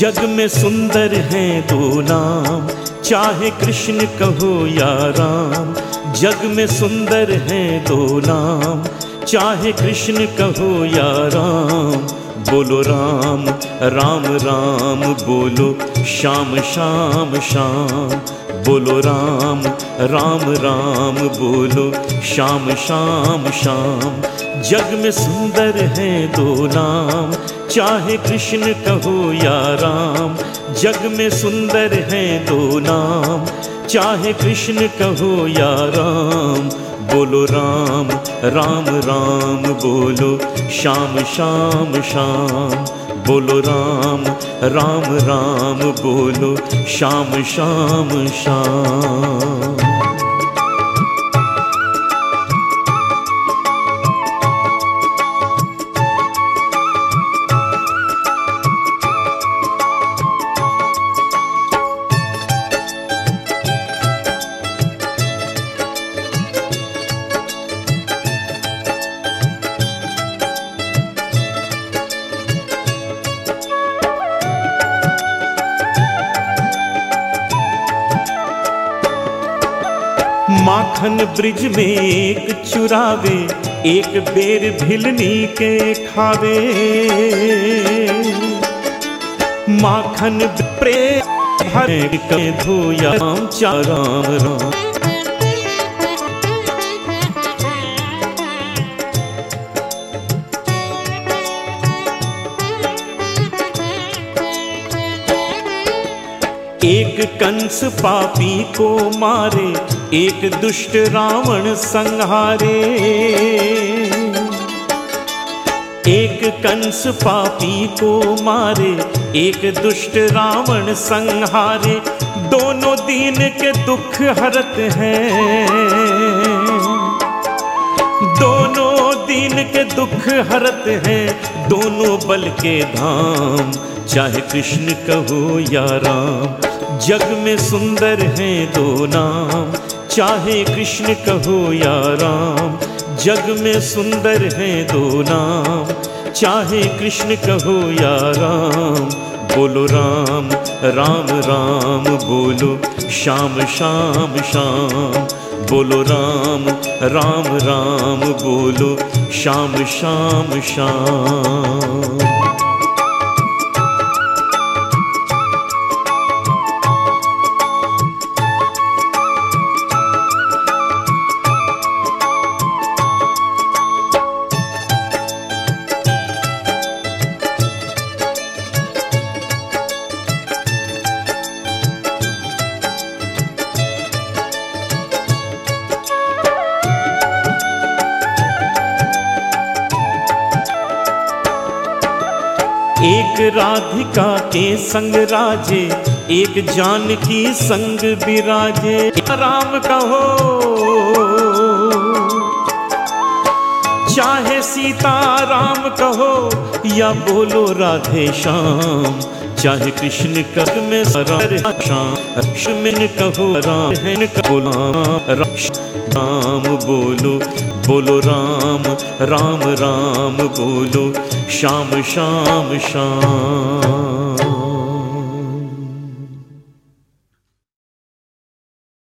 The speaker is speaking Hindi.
जग में सुंदर हैं दो नाम। चाहे कृष्ण कहो या राम, जग में सुंदर हैं दो नाम। चाहे कृष्ण कहो या राम, बोलो राम राम राम, बोलो श्याम श्याम श्याम। बोलो राम राम राम, बोलो श्याम श्याम श्याम। जग में सुंदर है दो नाम चाहे कृष्ण कहो या राम, जग में सुंदर हैं दो नाम। चाहे कृष्ण कहो या राम, बोलो राम राम राम, बोलो, श्याम श्याम श्याम। बोलो राम राम राम, बोलो, श्याम श्याम श्याम। माखन ब्रिज में एक चुरावे, एक बेर भिलनी के खावे। माखन प्रेम भर के धोया राम राम एक कंस पापी को मारे, एक दुष्ट रावण संहारे। एक कंस पापी को मारे, एक दुष्ट रावण संहारे। दोनों दीन के दुख हरत हैं। दोनों दीन के दुख हरत हैं, दोनों बल के धाम। चाहे कृष्ण कहो या राम जग में सुंदर हैं दो नाम। चाहे कृष्ण कहो या राम, जग में सुंदर हैं दो नाम। चाहे कृष्ण कहो या राम, बोलो राम राम राम, बोलो श्याम श्याम श्याम। बोलो राम राम राम, बोलो श्याम श्याम श्याम। एक राधिका के संग राजे एक जानकी संग विराजे राम कहो चाहे सीता राम कहो या बोलो राधे श्याम चाहे कृष्ण कग में श्याम लक्ष्मण कहो राम राम बोलो बोलो राम राम राम बोलो श्याम श्याम श्याम।